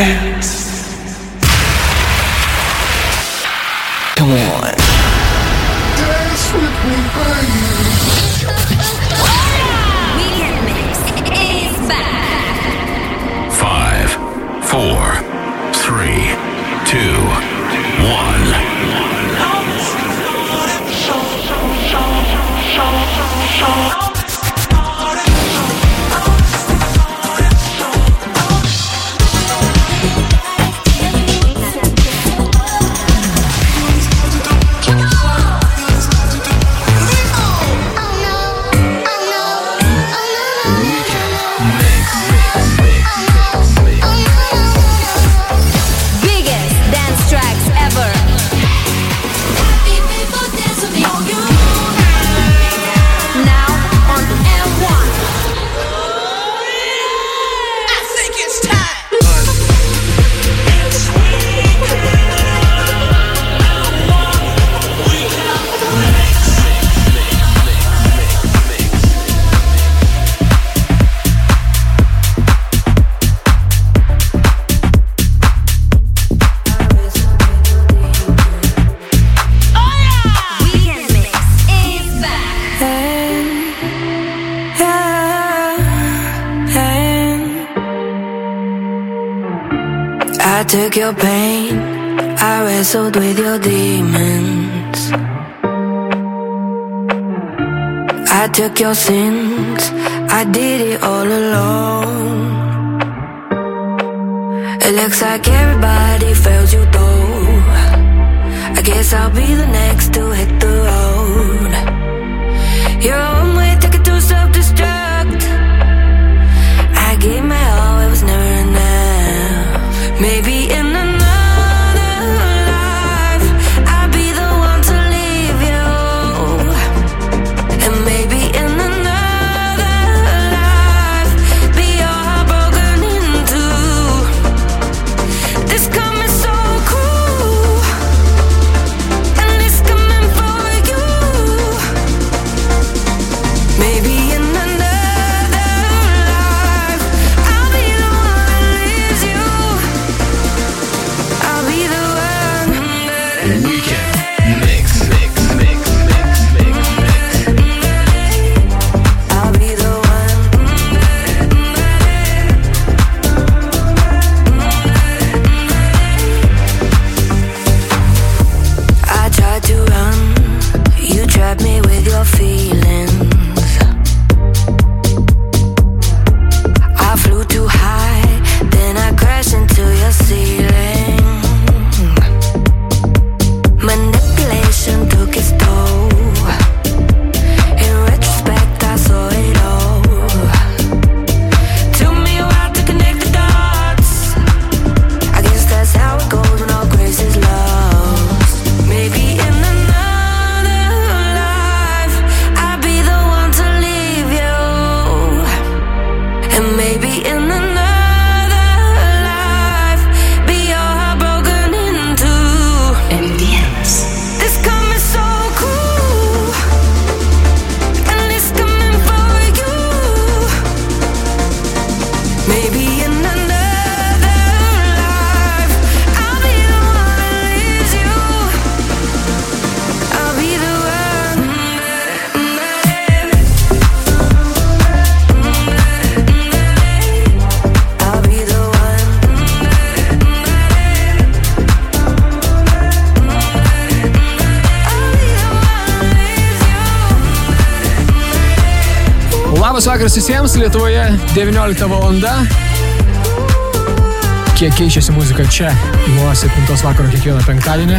down. I wrestled with your demons. Vakaras visiems, Lietuvoje 19 valanda. Kiek keičiasi muzika čia nuo 7 vakaro kiekvieną penktadienį.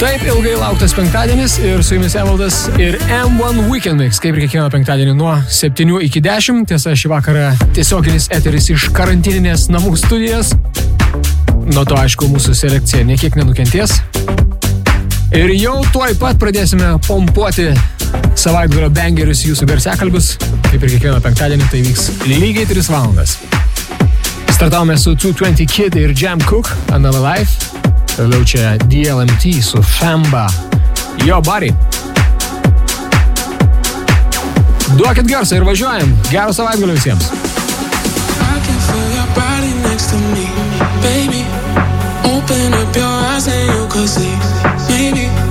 Taip ilgai lauktas penktadienis ir su jumis Evaldas ir M1 Weekend Mix, kaip ir kiekvieną penktadienį nuo 7 iki 10. Tiesa, šį vakarą tiesioginis eteris iš karantininės namų studijos. Nuo to, aišku, mūsų selekcija niekiek nenukentės. Ir jau tuoj pat pradėsime pompuoti savaitgalio bangerius jūsų garsiakalbius. Kaip ir kiekvieną penktadienį tai vyks lygiai 3 valandas. Startavome su 220 Kid ir Jam Cook, Another Life. Toliau čia DLMT su Famba. Jo, bari. Duokit garsą ir važiuojam. Gero savaitgalio visiems. I can feel your body next to me. da da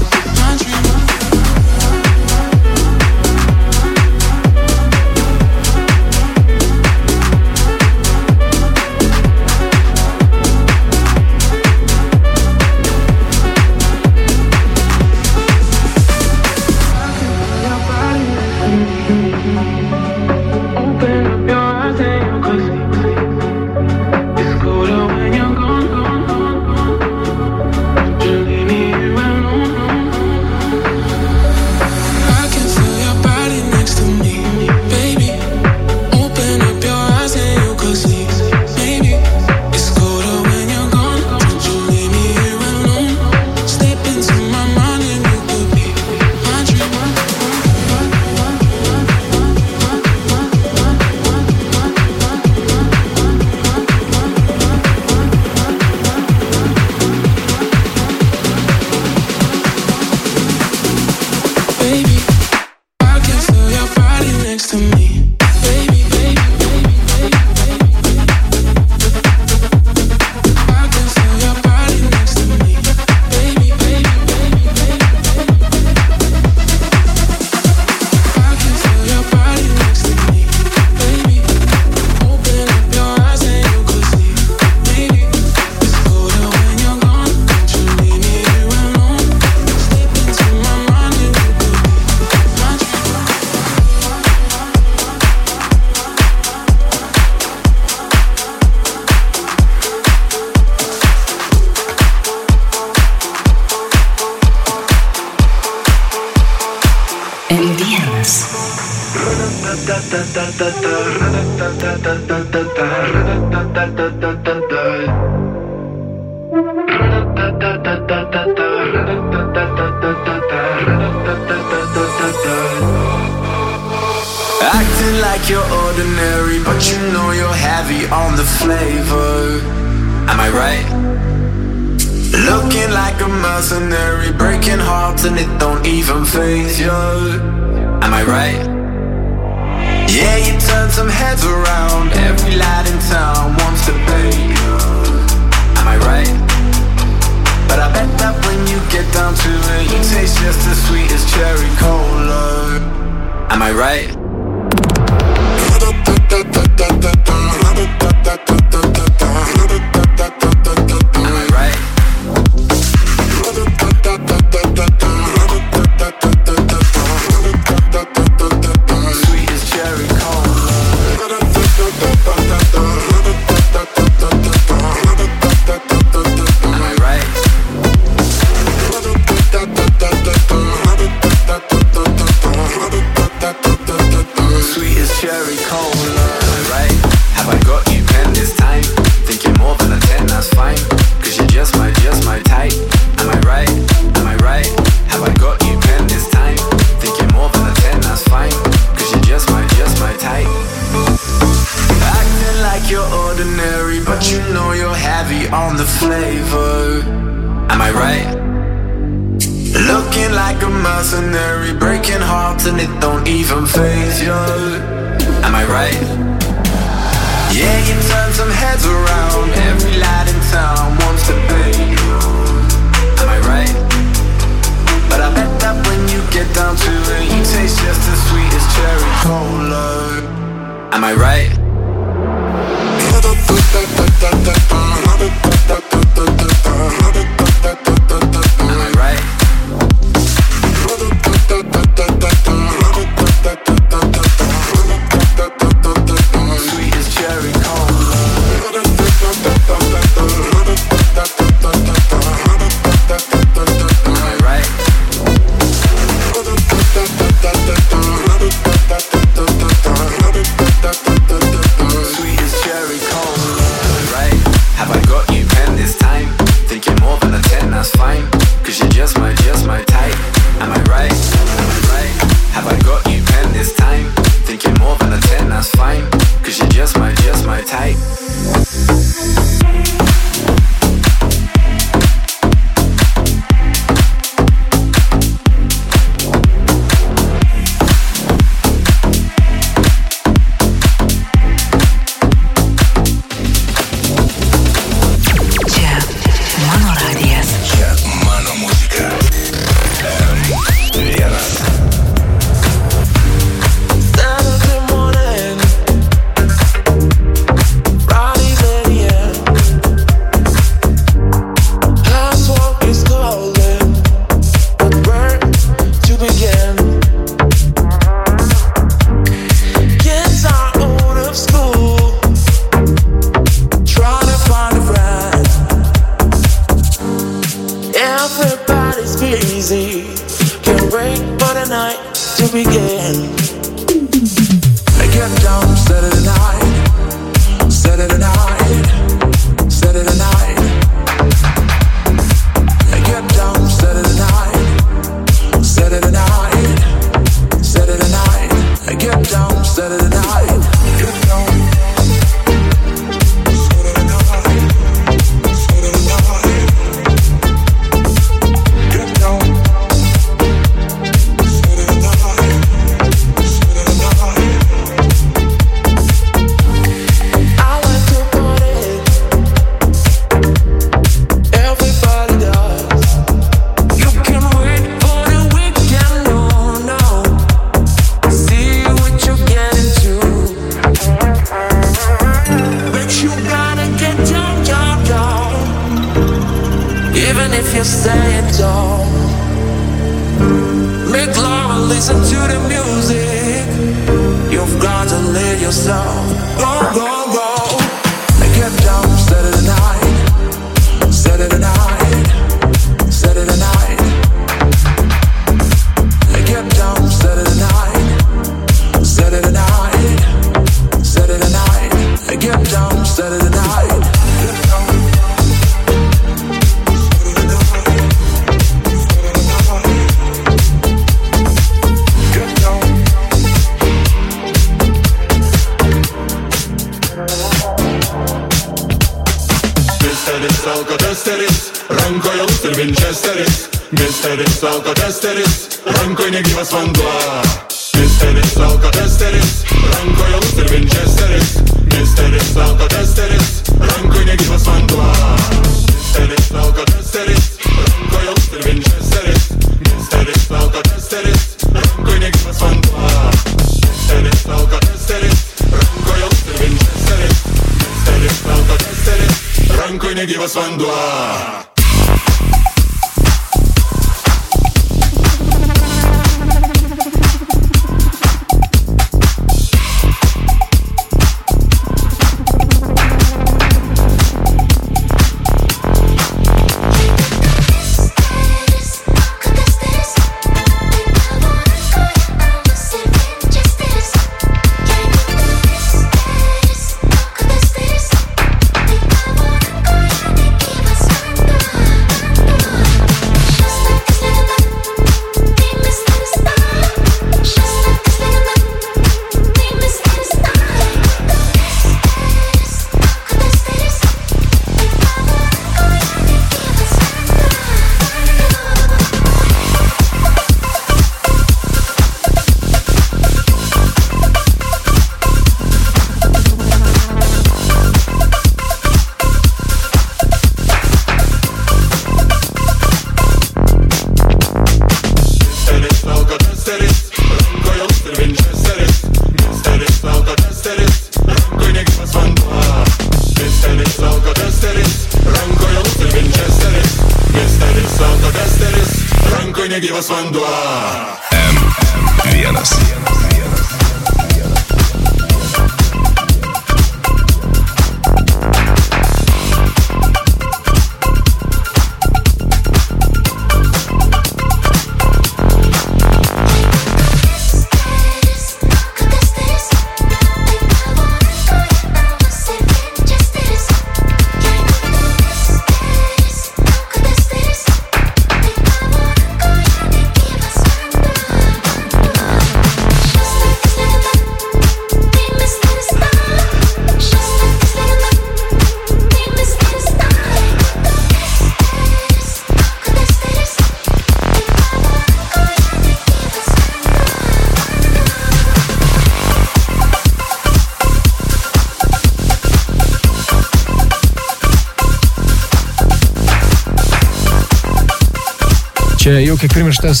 kaip primirštas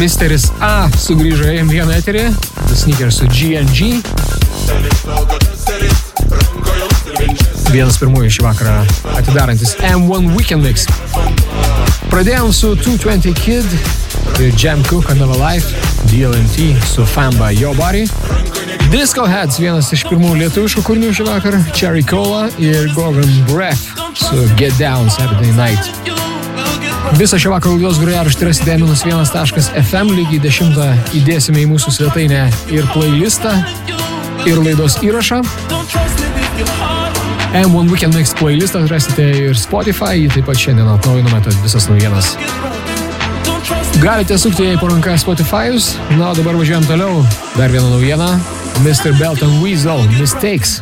Misteris A sugrįžo į M1 eterį, Sneakers su GNG. Vienas pirmųjų šį vakarą atidarantis M1 Weekend Mix. Pradėjom su 220 Kid ir Jam Cook Another Life, DLNT su Famba Yo Body. Disco Heads vienas iš pirmųjų lietuviškų kūrinių šį vakarą, Cherry Cola ir Gorgon Breath su Get Down Saturday Night. Visą šio vakaro laidos grojaraštį rasite minus1.fm, lygiai 10 įdėsime į mūsų svetainę ir playlistą, ir laidos įrašą. M1 Weekend Mix playlistą rasite ir Spotify, jį taip pat šiandien atnaujinome tad visas naujienas. Galite sukti jai po ranką Spotify'us, na o dabar važiuojam toliau. Dar viena naujiena. Mr. Belton Weasel Mistakes.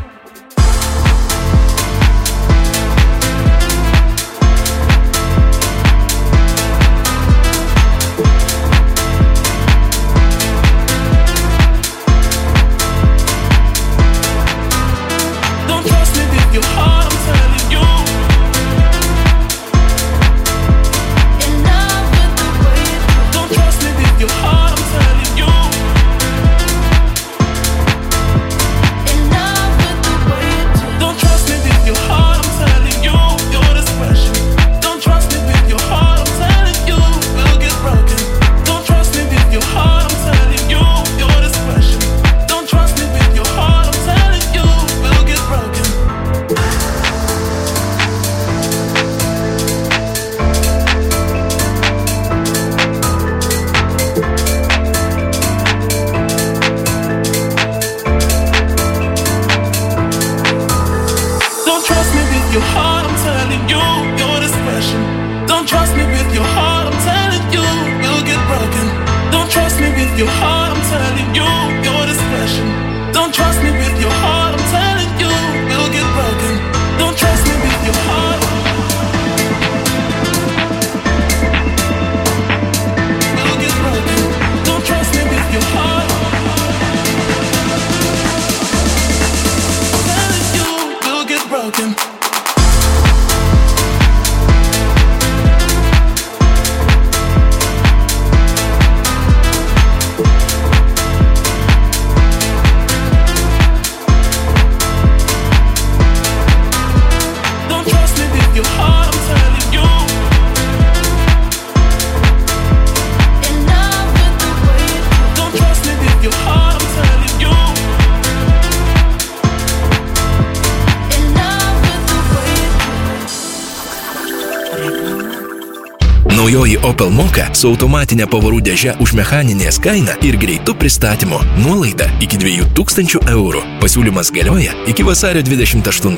Opel Moka su automatinė pavarų dėže už mechaninės kainą ir greitų pristatymu. Nuolaida iki 2000 eurų. Pasiūlymas galioja iki vasario 28.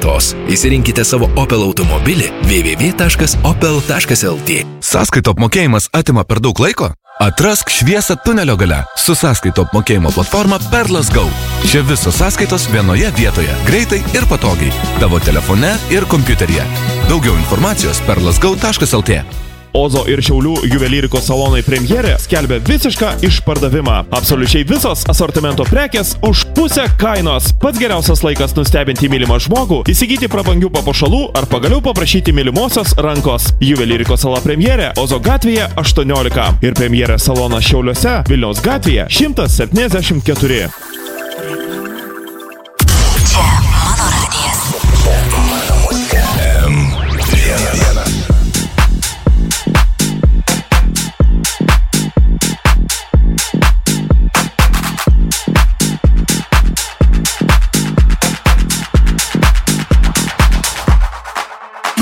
Įsirinkite savo Opel automobilį www.opel.lt. Sąskaito apmokėjimas atima per daug laiko? Atrask šviesą tunelio gale su sąskaito apmokėjimo platforma Perlas Go. Čia visos sąskaitos vienoje vietoje, greitai ir patogiai. Tavo telefone ir kompiuteryje. Daugiau informacijos perlasgo.lt. Ozo ir Šiaulių juvelyrikos salonai premjerė skelbia visišką išpardavimą. Absoliučiai visos asortimento prekės už pusę kainos. Pats geriausias laikas nustebinti mylimą žmogų, įsigyti prabangių papuošalų ar pagaliau paprašyti mylimosios rankos. Juvelyrikos sala premjerė Ozo gatvėje 18 ir premjerė salonas Šiauliuose Vilniaus gatvėje 174.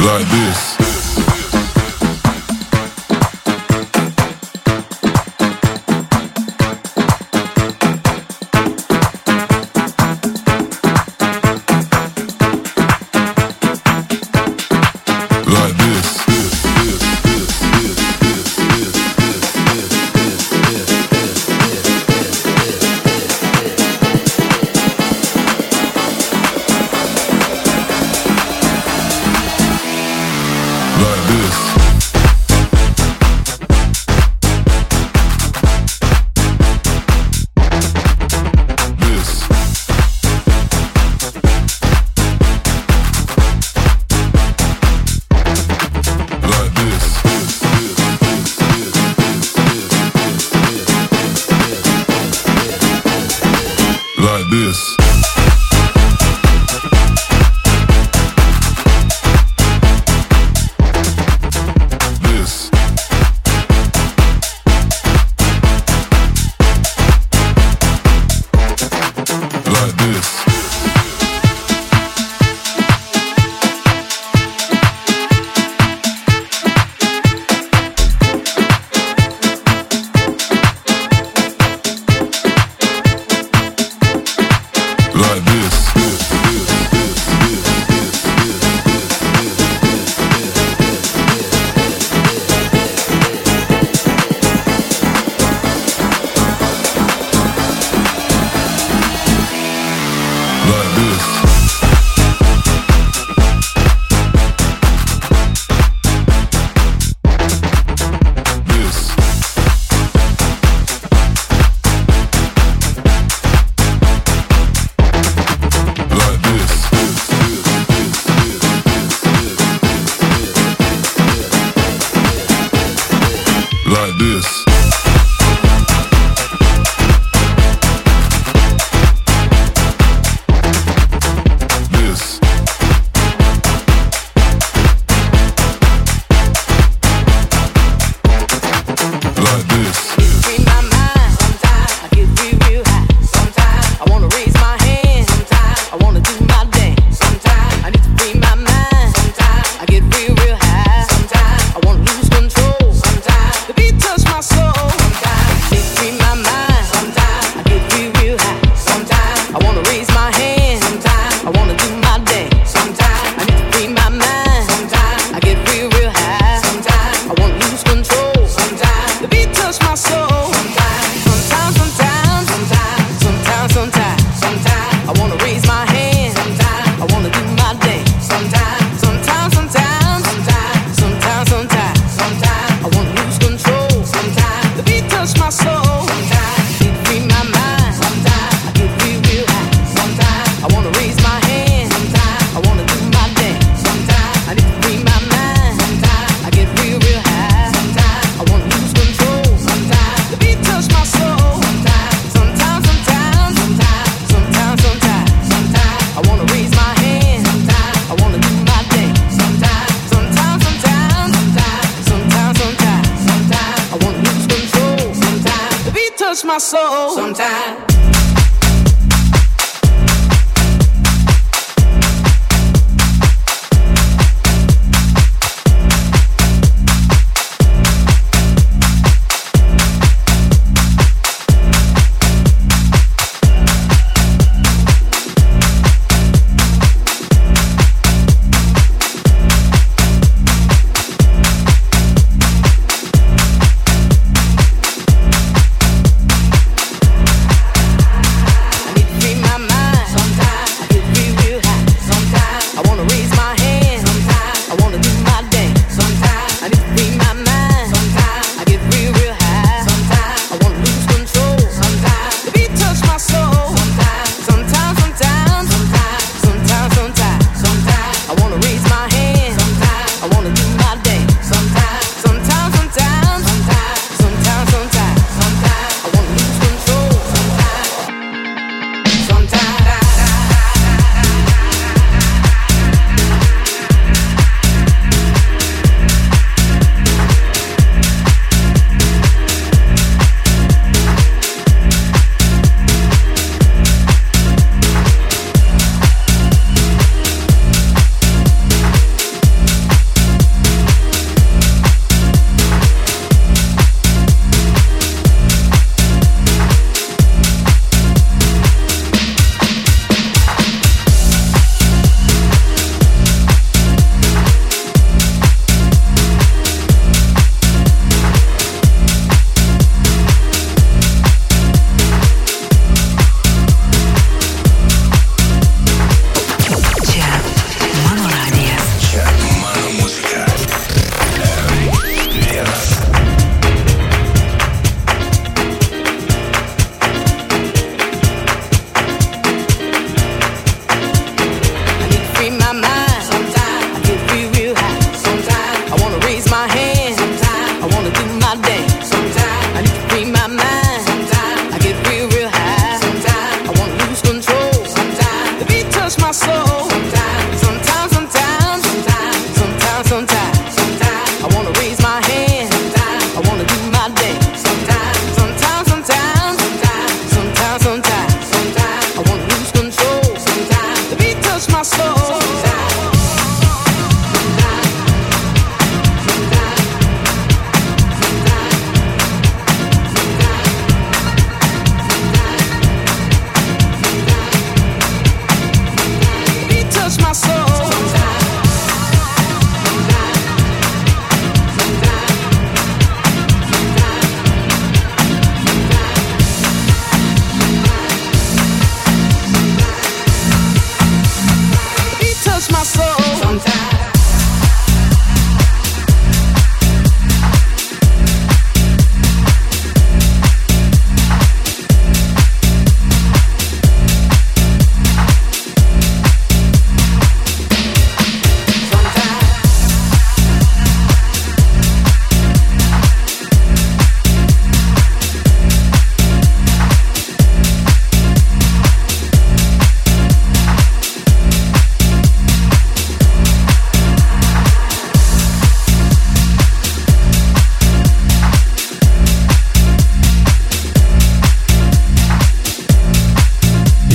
Like this.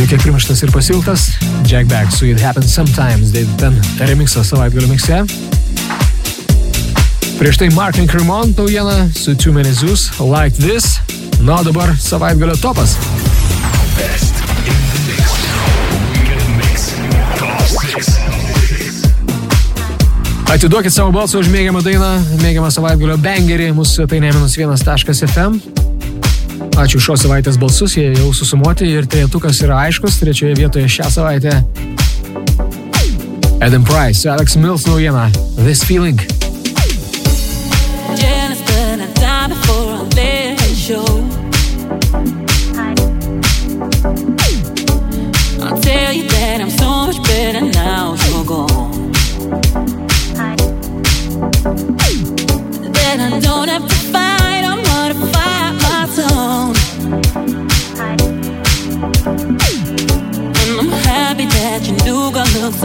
šiek tiek primirštas ir pasiltas. Jack Back su It Happens Sometimes, David Ten remixas savaitgalio mixe. Prieš tai Mark and Cremon naujiena su Two Many Zoos, Like This. Na dabar savaitgalio topas. Best in the mix. mix. Top six. Atiduokit savo balsą už mėgiamą dainą, mėgiamą savaitgalio bangerį, mūsų tai ne minus vienas taškas FM. Ačiū šios savaitės balsus, jie jau susumuoti ir trejetukas yra aiškus, trečioje vietoje šią savaitę Adam Price, Alex Mills naujiena, This Feeling.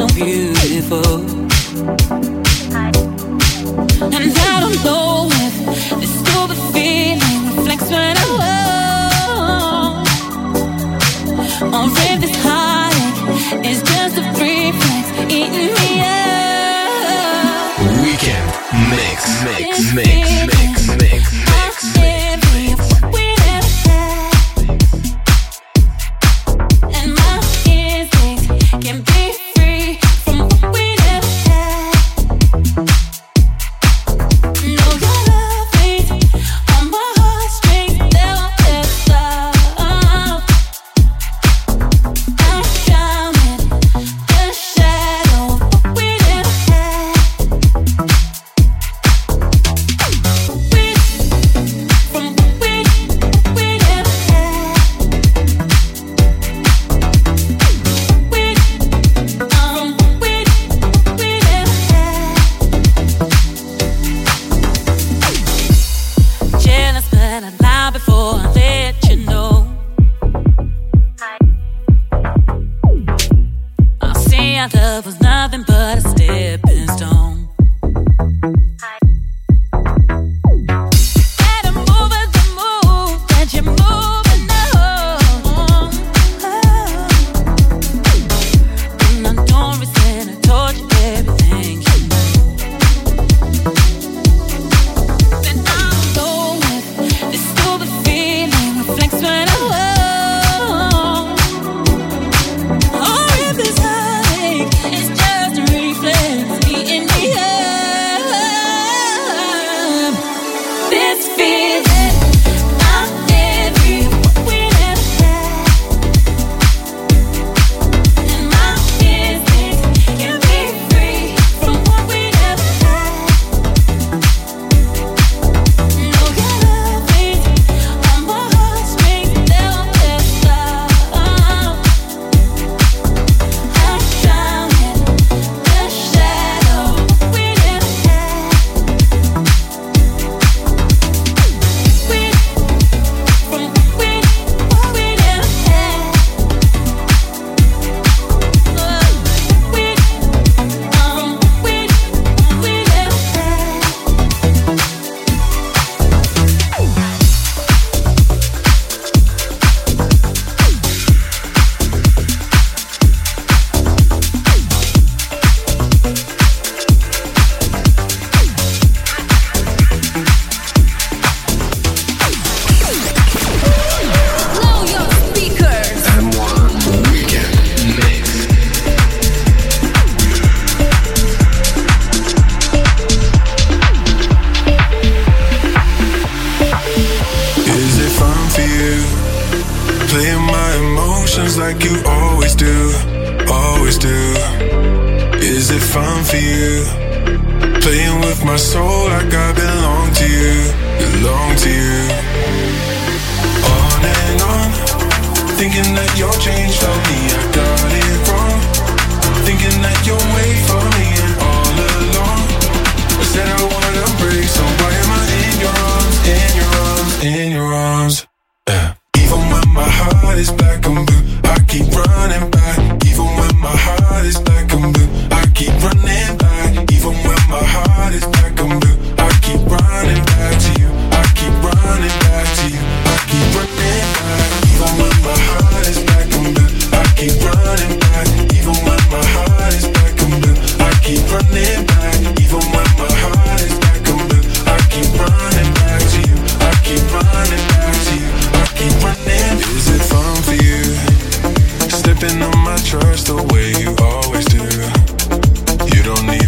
so you.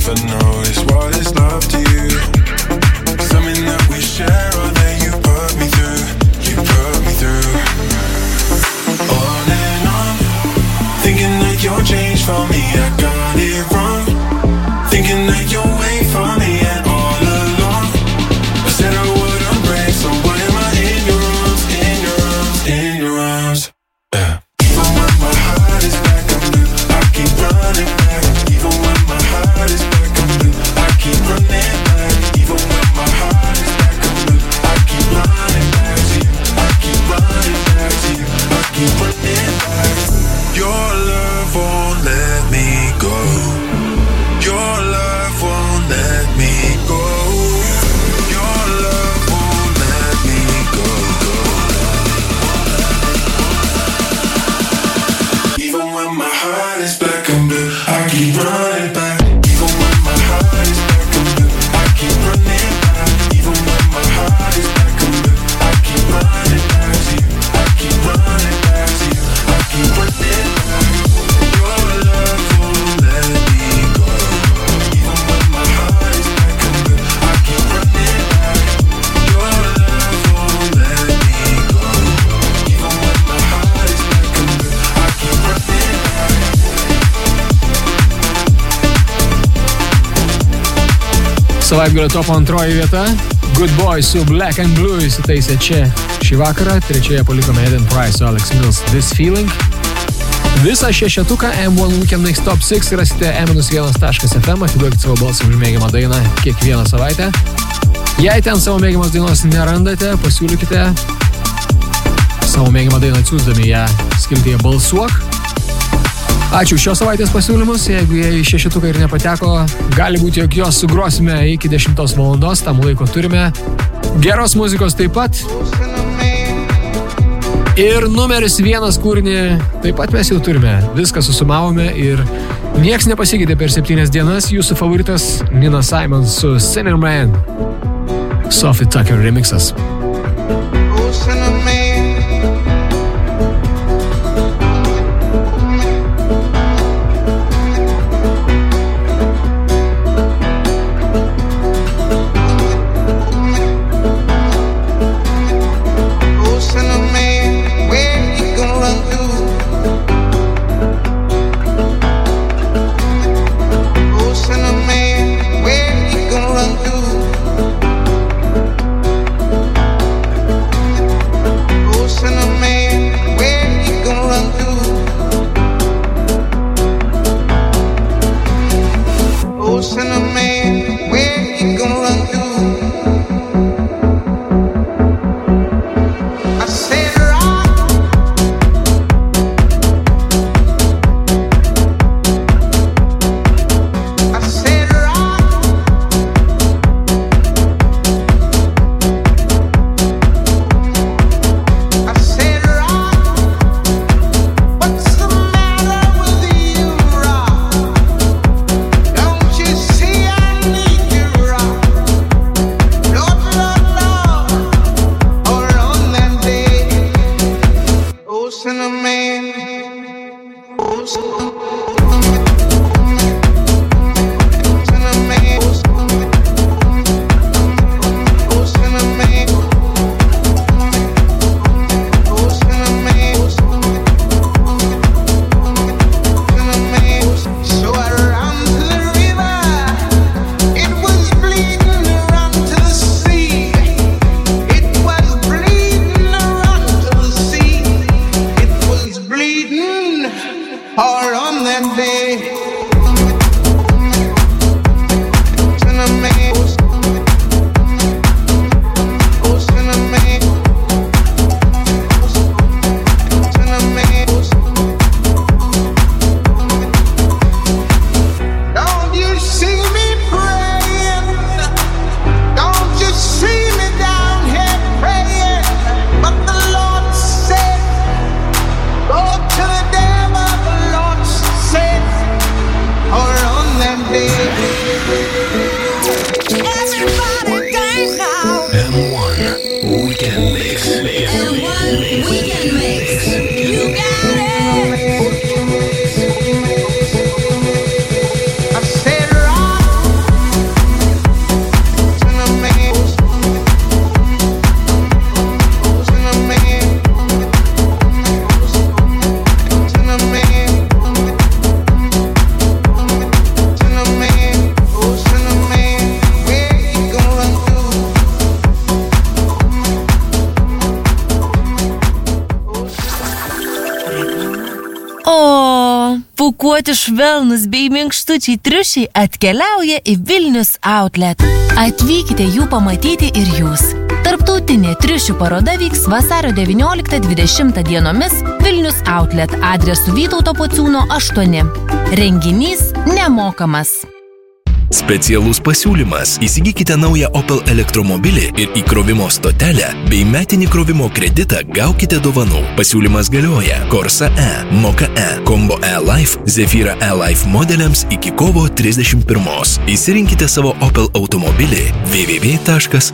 even know what is love to you. Something that we share or that you put me through, you put me through. On and on, thinking that you'll change for me. I Savaitgalio topo antroji vieta. Good Boy su Black and Blue įsitaisė čia šį vakarą. Trečioje palikome Eden Price su Alex Mills This Feeling. Visą šešetuką M1 Weekend Mix Top 6 rasite m1.fm, atiduokit savo balsą už mėgiamą dainą kiekvieną savaitę. Jei ten savo mėgiamos dainos nerandate, pasiūlykite savo mėgiamą dainą atsiūsdami ją skiltyje balsuok. Ačiū šios savaitės pasiūlymus, jeigu jie į šešetuką ir nepateko, gali būti, jog juos sugrosime iki 10 valandos, tam laiko turime. Geros muzikos taip pat. Ir numeris vienas kūrinį taip pat mes jau turime. Viską susumavome ir nieks nepasikeitė per septynias dienas. Jūsų favoritas Nina Simons su Sinner Man. Sophie Tucker remixas. Švelnus bei minkštučiai triušiai atkeliauja į Vilnius Outlet. Atvykite jų pamatyti ir jūs. Tarptautinė triušių paroda vyks vasario 19-20 dienomis Vilnius Outlet adresu Vytauto Pociūno 8. Renginys nemokamas. Specialus pasiūlymas. Įsigykite naują Opel elektromobilį ir įkrovimo stotelę, bei metinį krovimo kreditą gaukite dovanų. Pasiūlymas galioja Corsa E, Moka E, Combo E Life, Zephyra E Life modeliams iki kovo 31. Įsirinkite savo Opel automobilį www.opel.lt.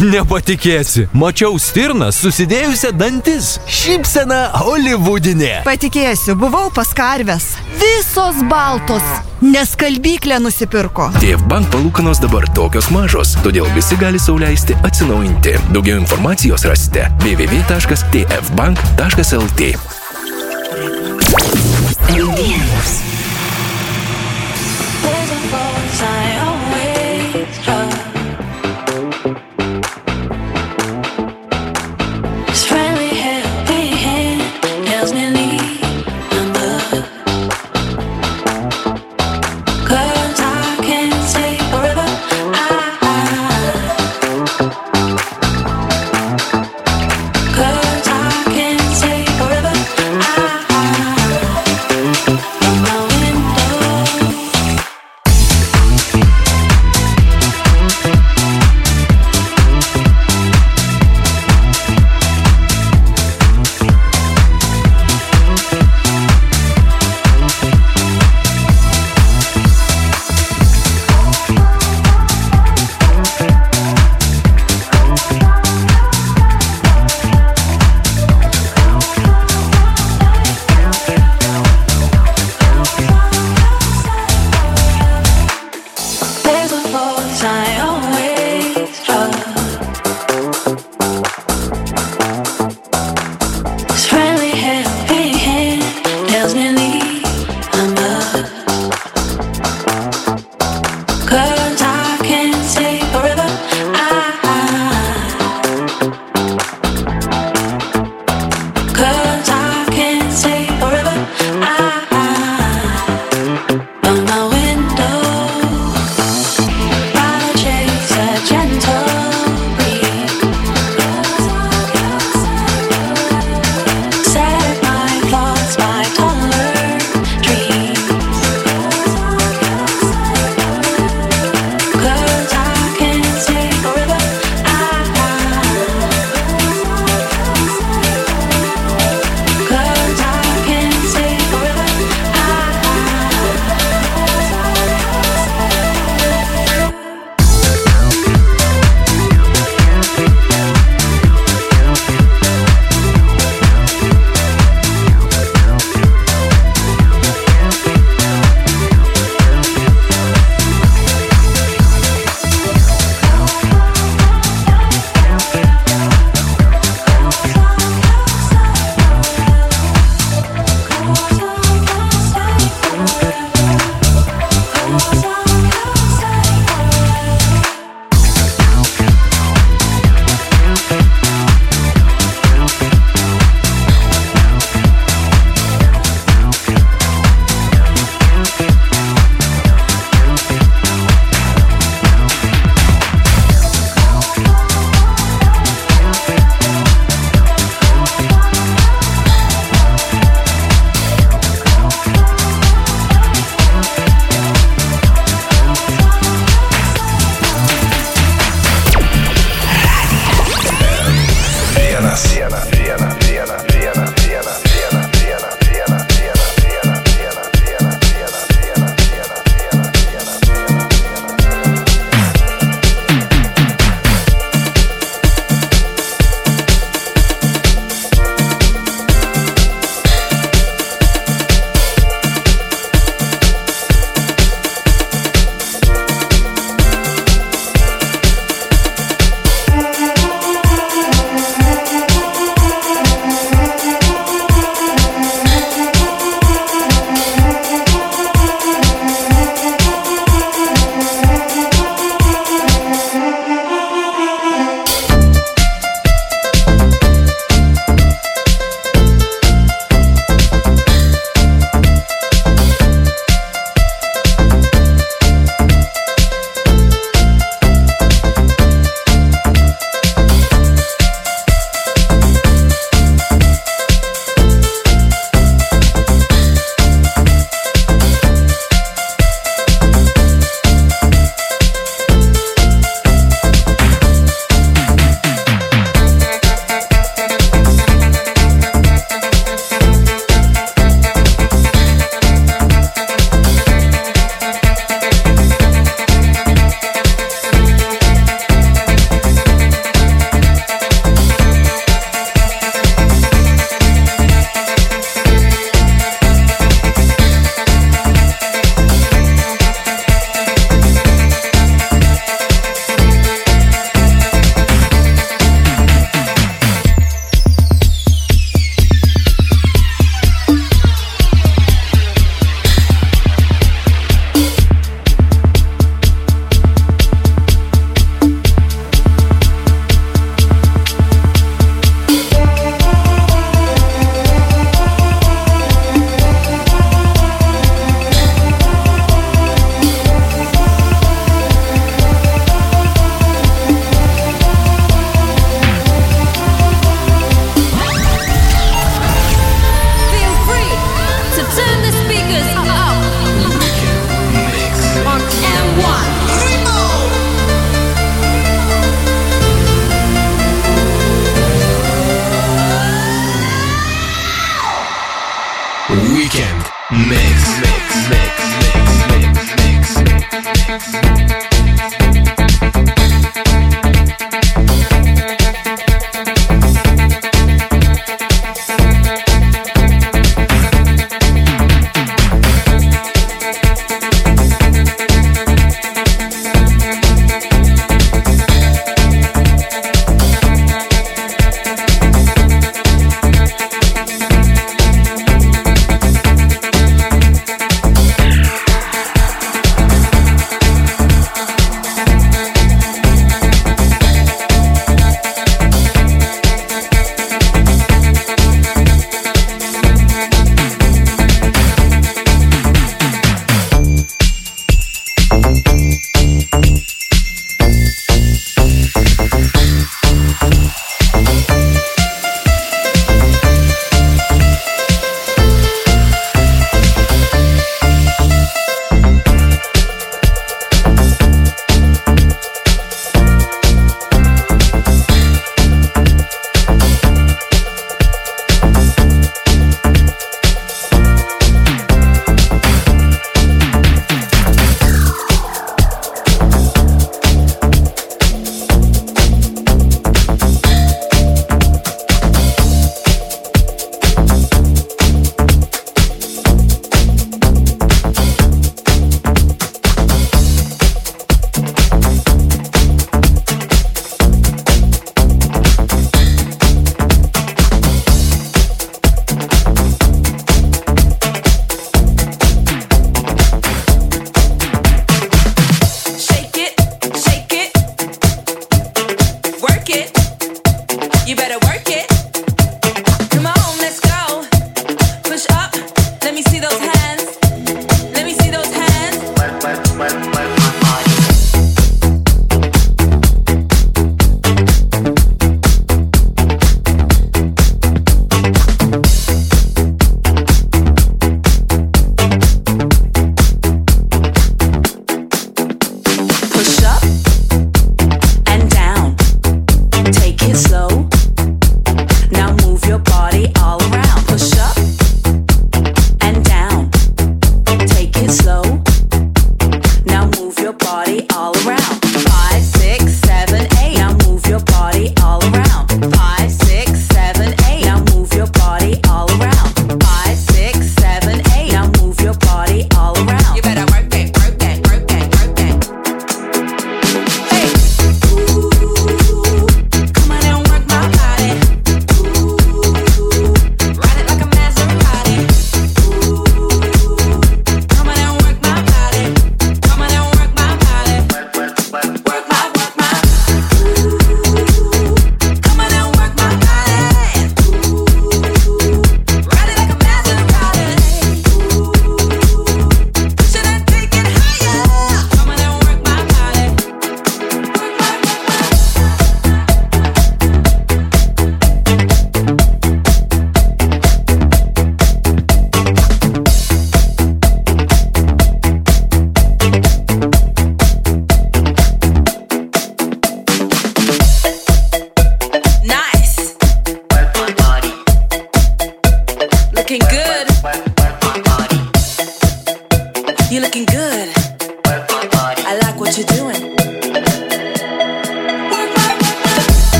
Nepatikėsi, mačiau stirną susidėjusią dantis. Šypsena holivudinė. Patikėsiu, buvau pas karves. Visos baltos. Neskalbyklę nusipirko. TFBank palūkanos dabar tokios mažos, todėl visi gali sauliaisti atsinaujinti. Daugiau informacijos rasite www.tfbank.lt. Waiting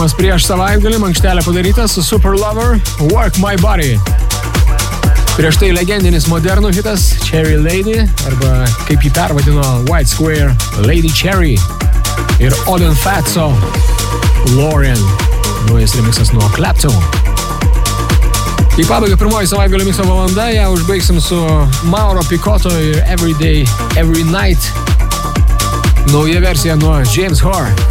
pasirodymas prieš savaitgalį, mankštelė padaryta su Super Lover Work My Body. Prieš tai legendinis modernų hitas Cherry Lady, arba kaip jį pervadino White Square, Lady Cherry ir Odin Fatso Lauren. Naujas remixas nuo Clapton. Į pabaigą pirmoji savaitgalio mikso valanda, ją užbaigsim su Mauro Picoto ir Every Day, Every Night. Nauja versija nuo James Horr.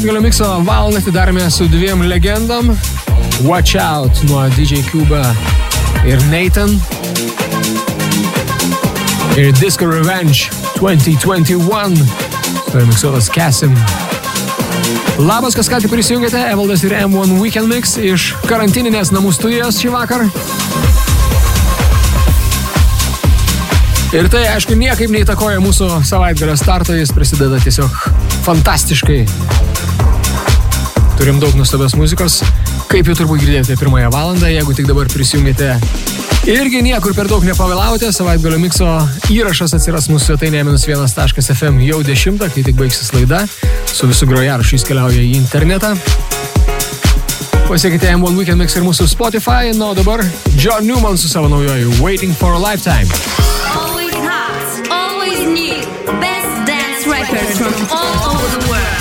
Savaitgalio mikso valandą atidarėme su dviem legendom. Watch Out nuo DJ Cuba ir Nathan. Ir Disco Revenge 2021. Tai miksuotas Kasim. Labas, kas ką tik prisijungėte, Evaldas ir M1 Weekend Mix iš karantininės namų studijos šį vakar. Ir tai, aišku, niekaip neįtakoja mūsų savaitgalio starto, jis prisideda tiesiog fantastiškai. Turim daug nuostabios muzikos, kaip jau turbūt girdėjote pirmąją valandą, jeigu tik dabar prisijungėte. Irgi niekur per daug nepavėlavote, savaitgalio mikso įrašas atsiras mūsų svetainėje minus1.fm jau 10, kai tik baigsis laida, su visų grojarašu jis keliauja į internetą. Pasiekite M1 Weekend Mix ir mūsų Spotify, na o dabar John Newman su savo naujoju Waiting for a Lifetime. Always hot, always new. Best dance records from all over the world.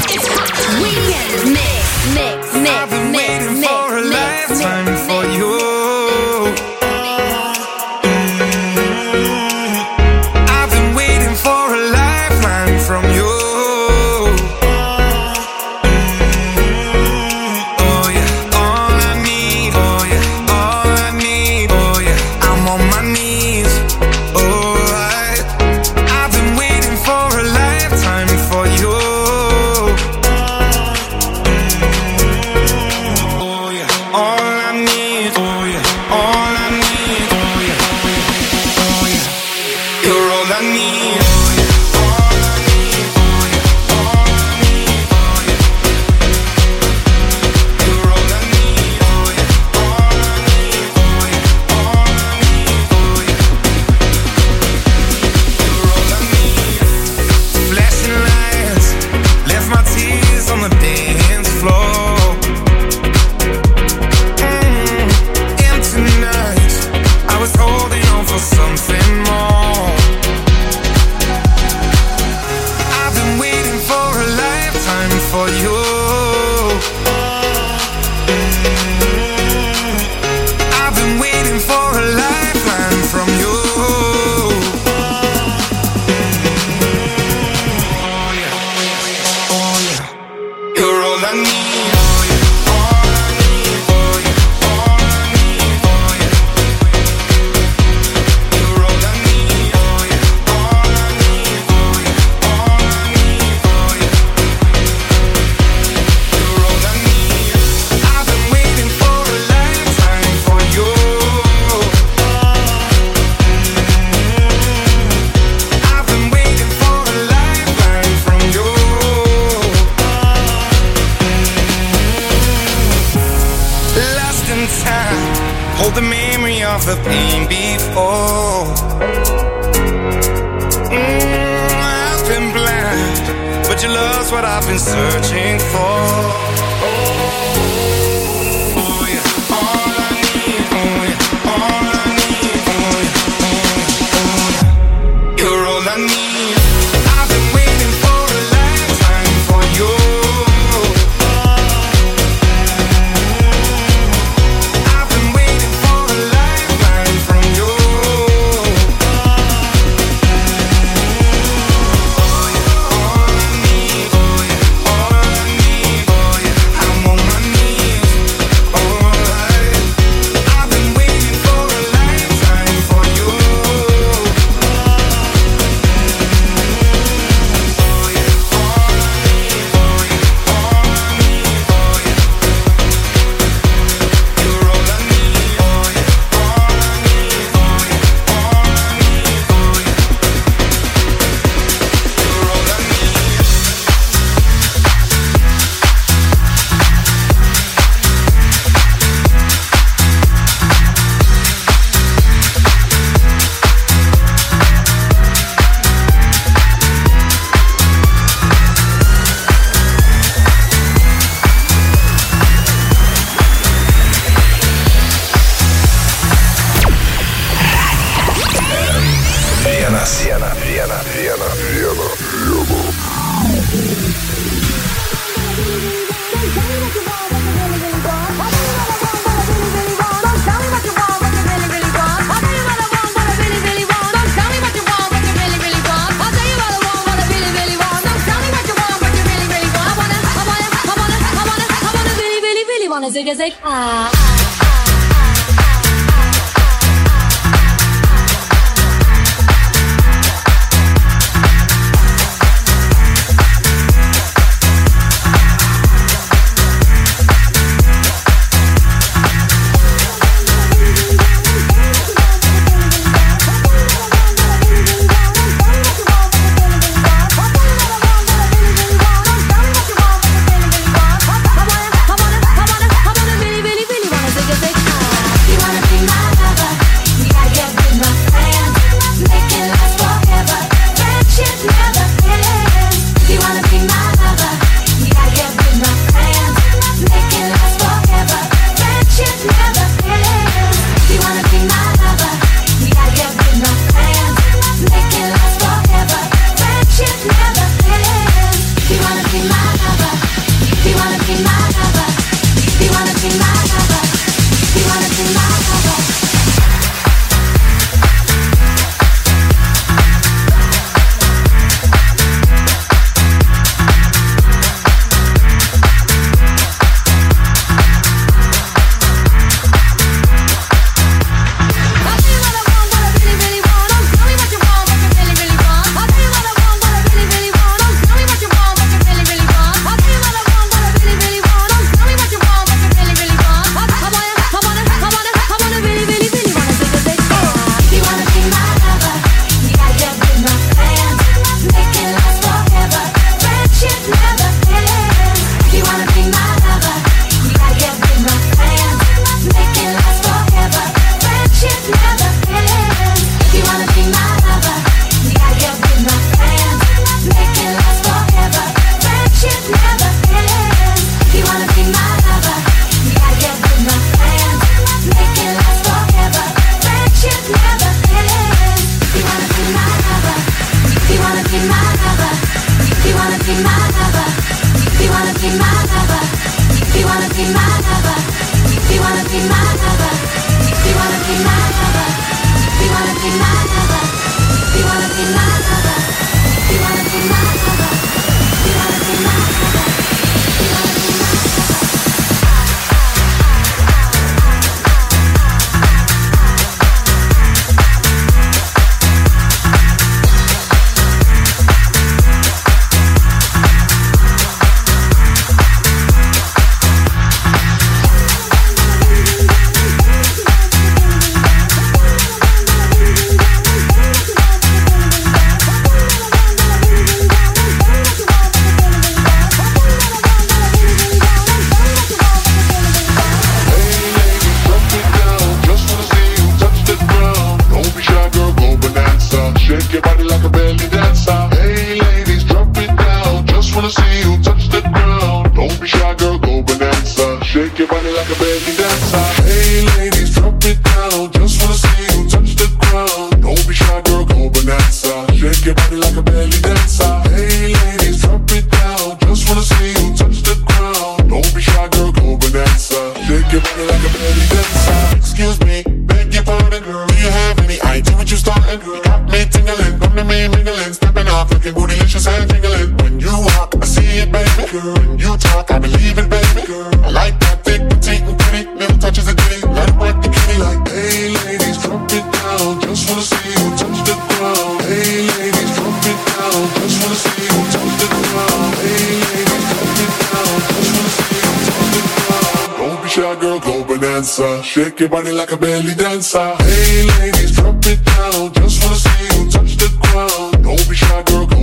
ladies, drop down. Just wanna see you touch the ground. Don't be shy, girl, go.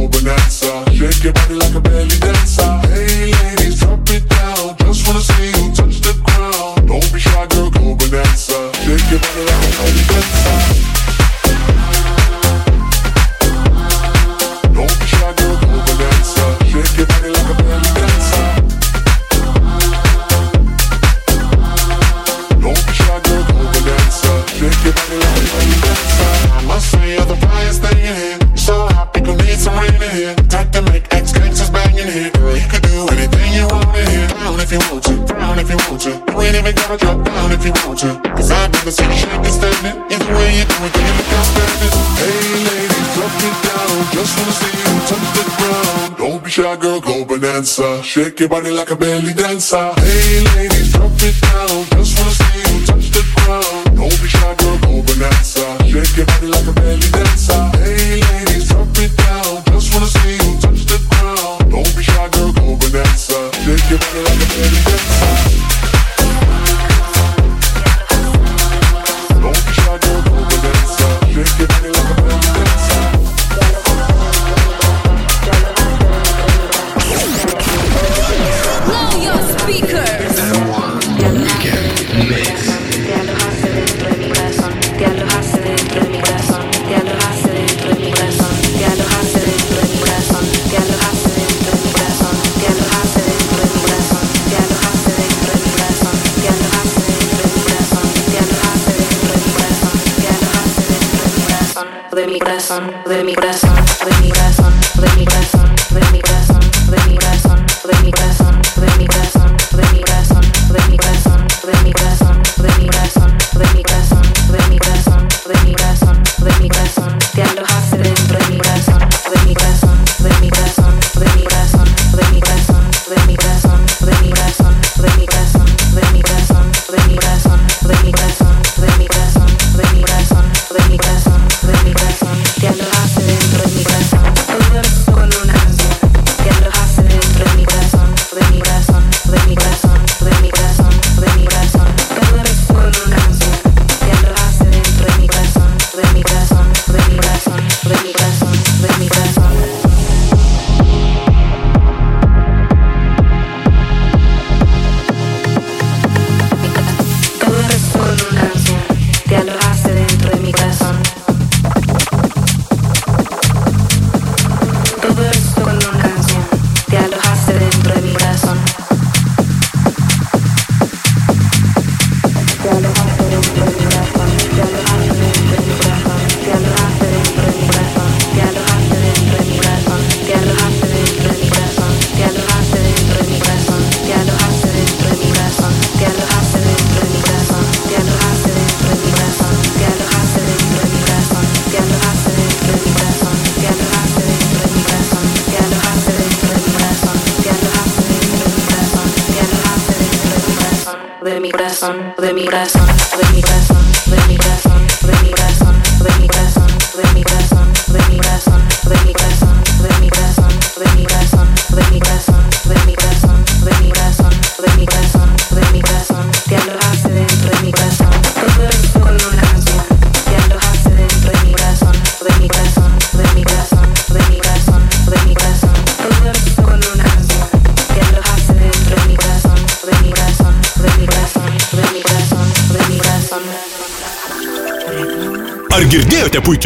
Shake your body like a belly dance. your girl go bonanza. Shake your body like a belly dancer. Hey lady.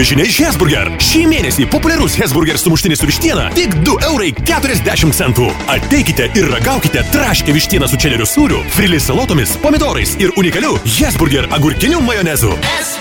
čiažinė iš Hesburger. Šį mėnesį populiarus Hesburger sumuštinis su vištiena tik 2,40 eurai. Ateikite ir ragaukite traškę vištieną su čederiu sūriu, frilį salotomis, pomidorais ir unikaliu Hesburger agurkiniu majonezu. Hesburger.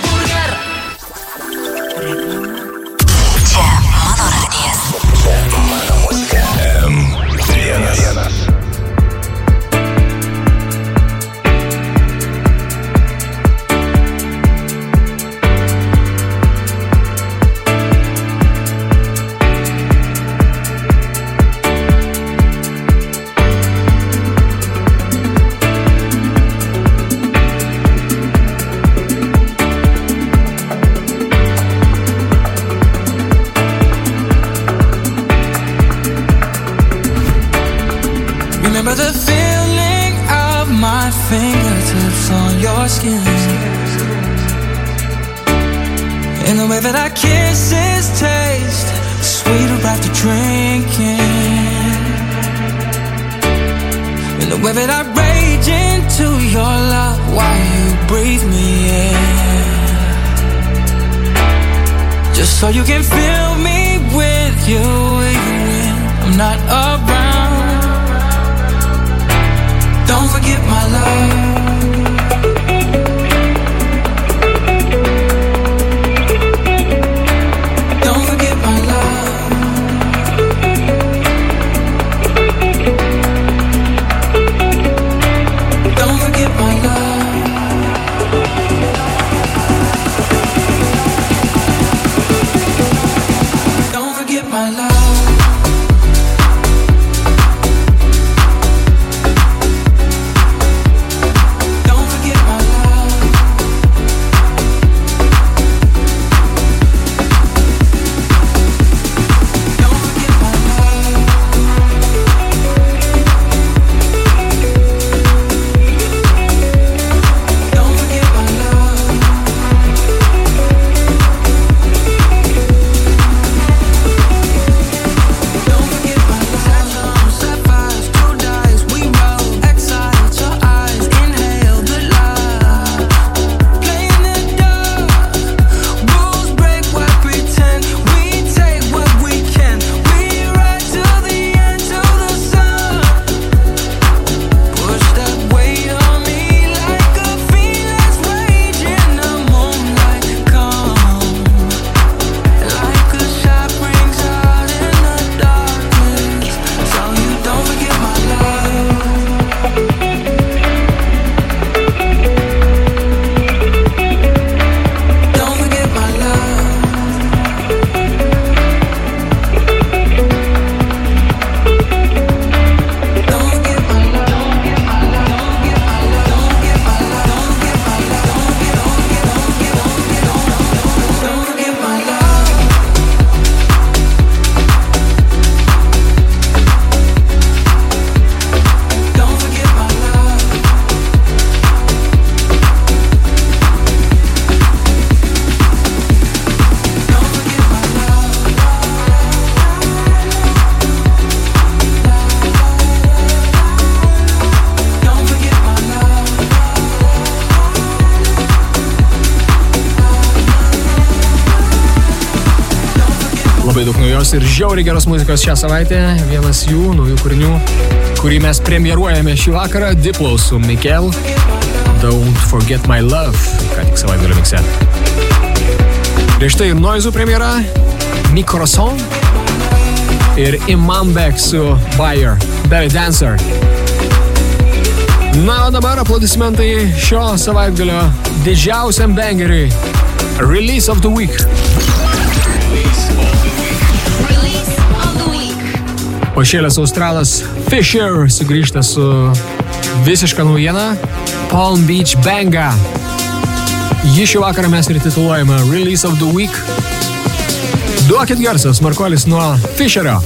žiauriai geros muzikos šią savaitę. Vienas jų naujų kūrinių, kurį mes premjeruojame šį vakarą, Diplo su Mikel. Don't Forget My Love, ką tik savaitgalio mikse. Prieš tai ir Noizų premjera, Mikroson ir Imambek su Buyer, Belly Dancer. Na, o dabar aplaudismentai šio savaitgalio didžiausiam bangeriui. Release of the Week. pašėlęs australas Fisher sugrįžta su visiška naujiena Palm Beach Banga. Ji šį vakarą mes ir tituluojame Release of the Week. Duokit garsas, Markolis nuo Fisherio.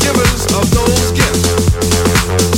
givers of those gifts.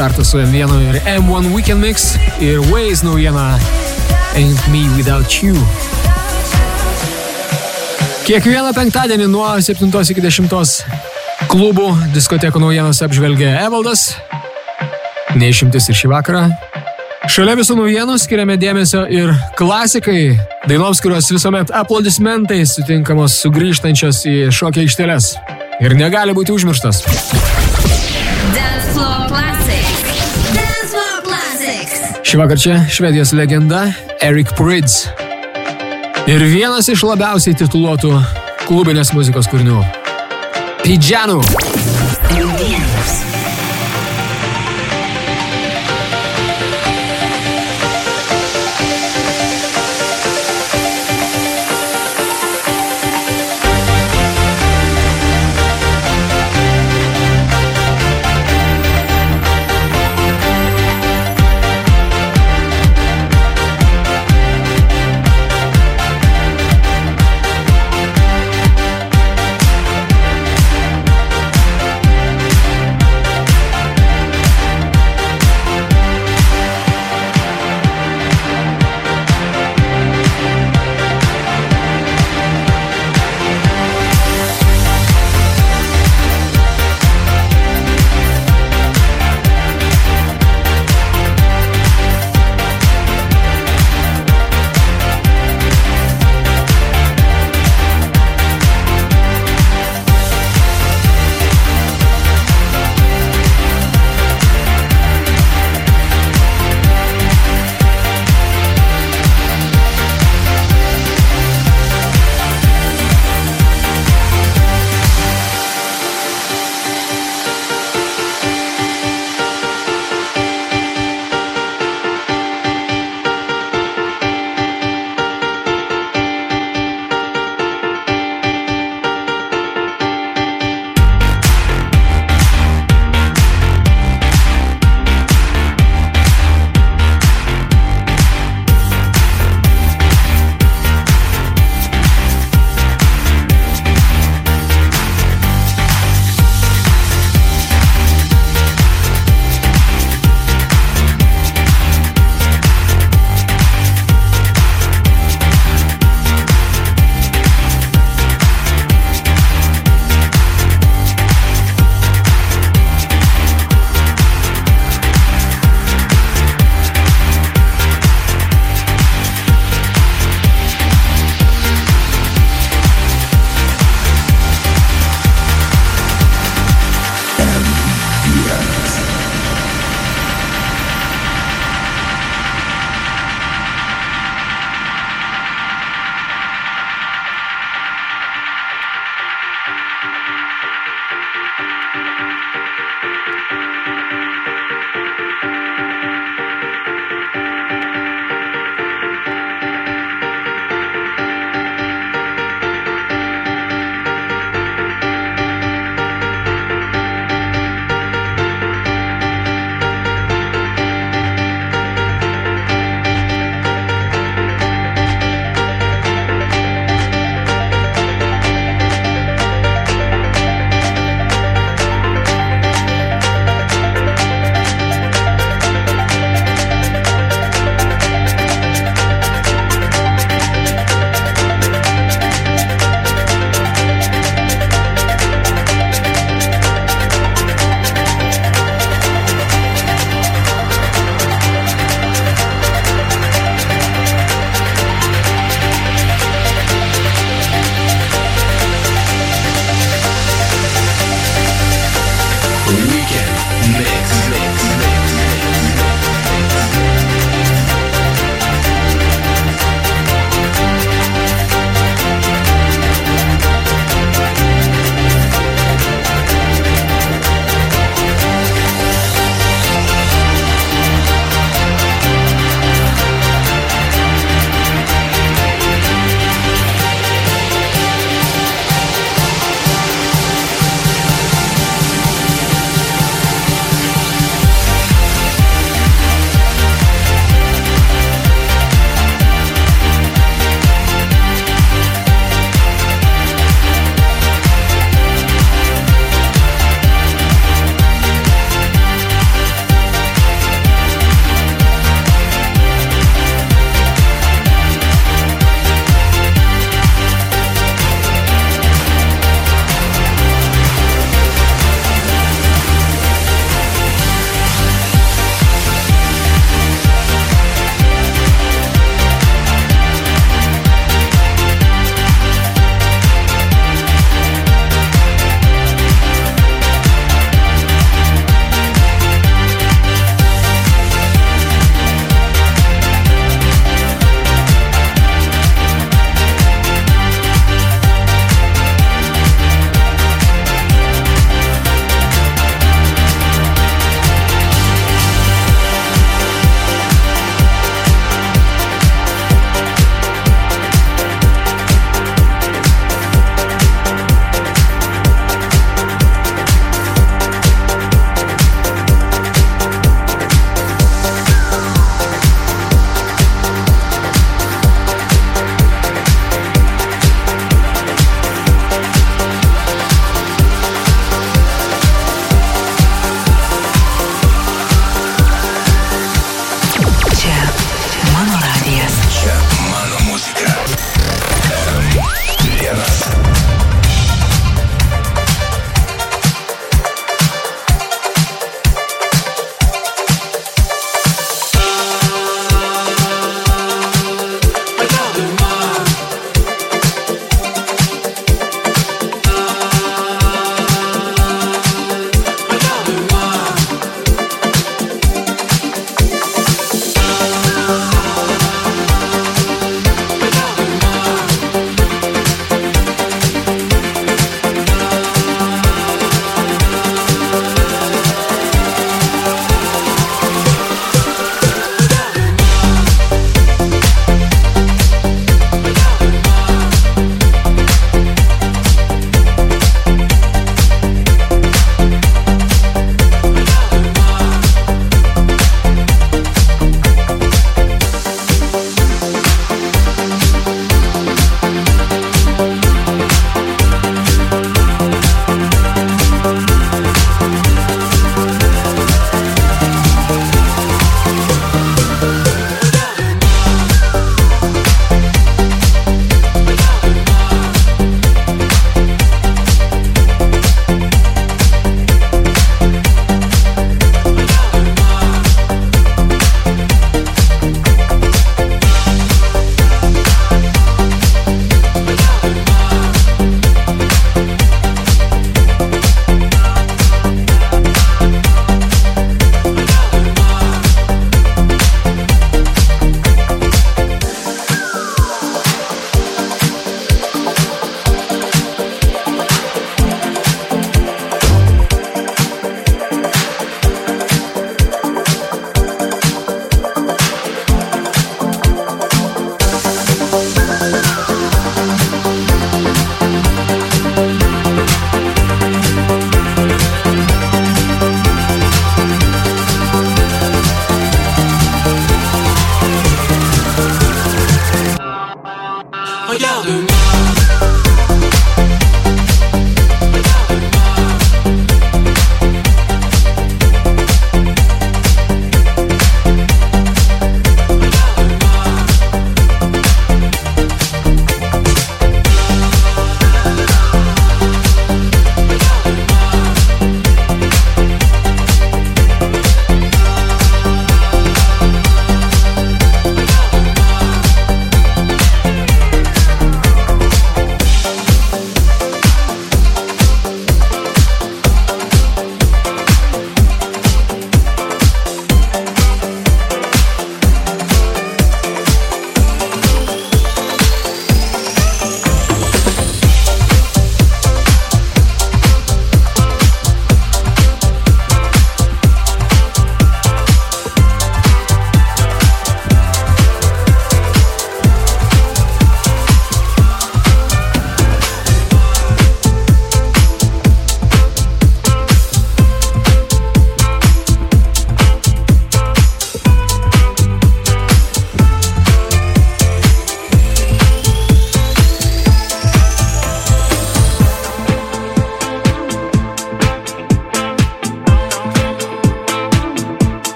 Startas su M1 ir M1 Weekend Mix ir Waze naujiena Ain't Me Without You. Kiekvieną penktadienį nuo 7 iki 10 klubų diskotekų naujienas apžvelgia Evaldas. Neišimtis ir šį vakarą. Šalia visų naujienų skiriame dėmesio ir klasikai, dainoms, kurios visuomet aplodismentai sutinkamos sugrįžtančios į šokio aikšteles. Ir negali būti užmirštas. Šį vakar čia švedijos legenda Eric Prydz. Ir vienas iš labiausiai tituluotų klubinės muzikos kūrinių. Pidžanų. Dance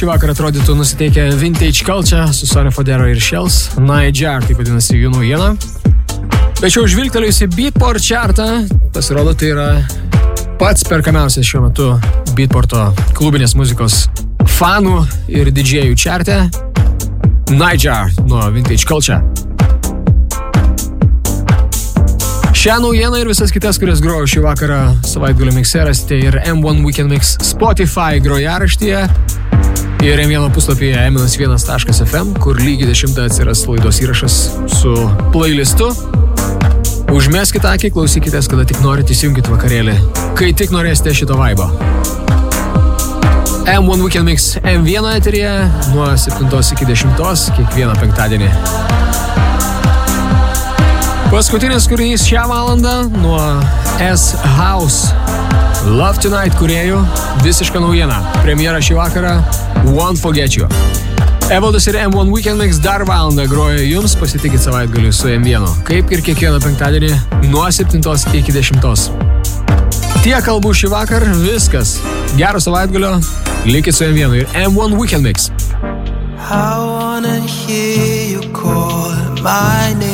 šį vakarą atrodytų nusiteikę Vintage Culture su Sonny Fodero ir Shells. Niger, taip vadinasi jų naujiena. Tačiau žvilgtelėjus į Beatport chartą, pasirodo tai yra pats perkamiausias šiuo metu Beatporto klubinės muzikos fanų ir didžėjų chartė. Niger nuo Vintage Culture. Šią naujieną ir visas kitas, kurias groju šį vakarą savaitgalio mikse rasite ir M1 Weekend Mix Spotify grojaraštyje ir M1 puslapyje m1.fm, kur lygiai 10 atsiras laidos įrašas su playlistu. Užmeskite akį, klausykitės, kada tik norite, įsijunkit vakarėlį, kai tik norėsite šito vaibo. M1 Weekend Mix M1 eteryje nuo 7 iki 10 kiekvieną penktadienį. Paskutinis kūrinys šią valandą nuo S House Love Tonight kuriejų visiška naujiena. Premjera šį vakarą Won't Forget You. Evaldas ir M1 Weekend Mix dar valandą groja jums, pasitikit savaitgalį su M1, kaip ir kiekvieną penktadienį nuo 7 iki 10. Tiek kalbų šį vakar, viskas. Gero savaitgalio, likit su M1 ir M1 Weekend Mix. I wanna hear you call my name.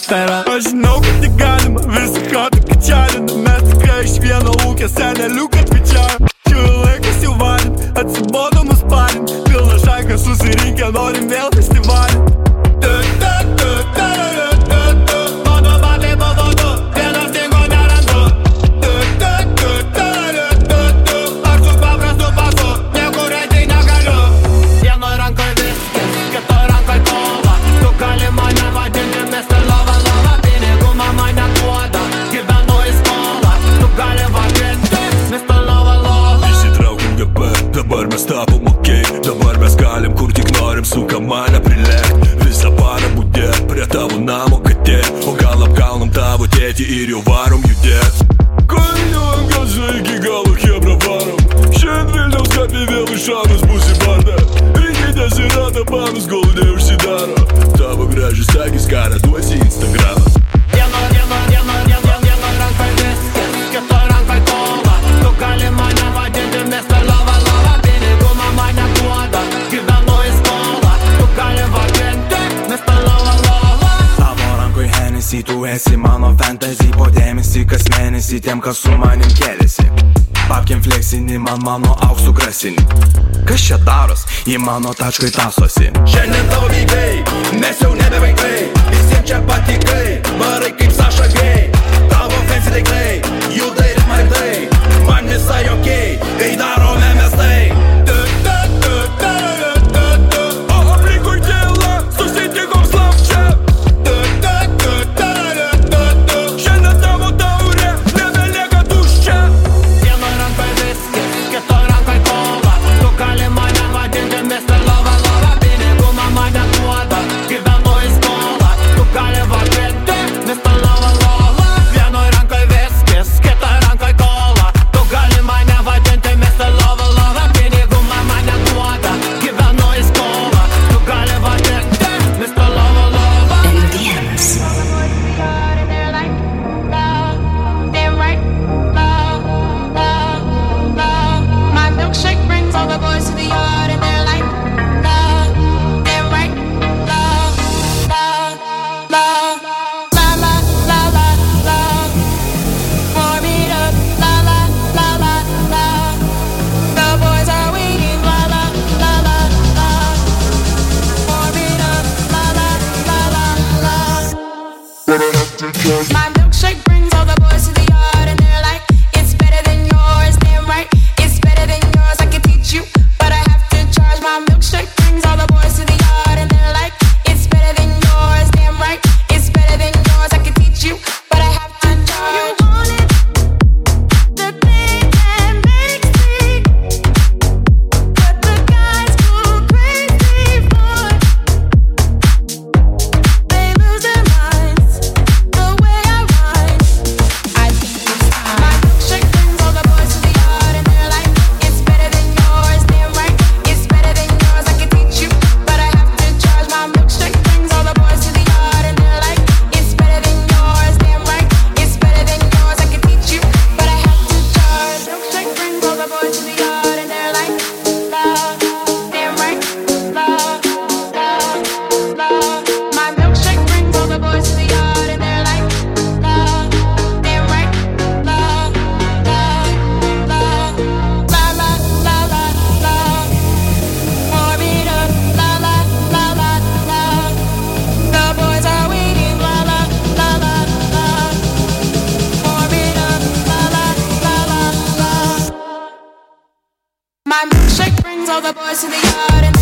Gerą į mano tačkai tasosi Šiandien all the boys in the yard